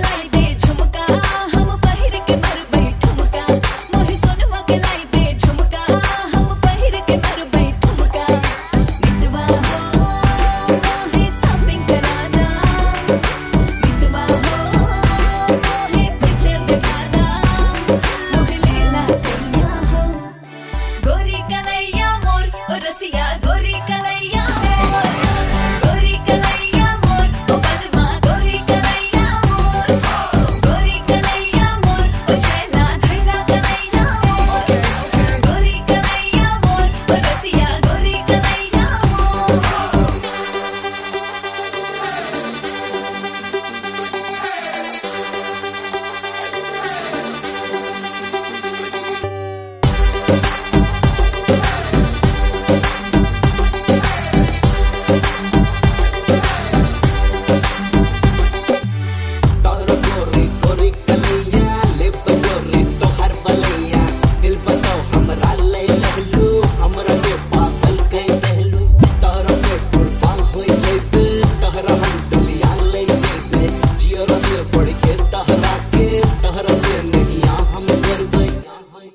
like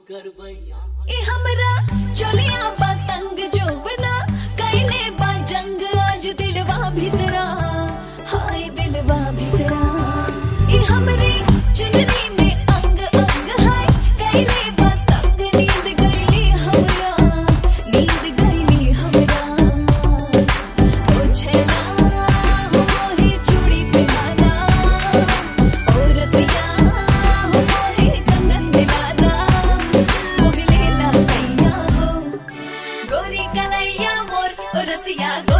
करबैया ella.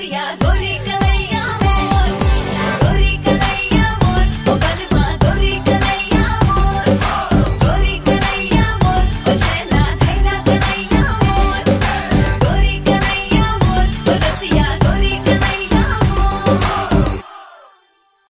Yeah.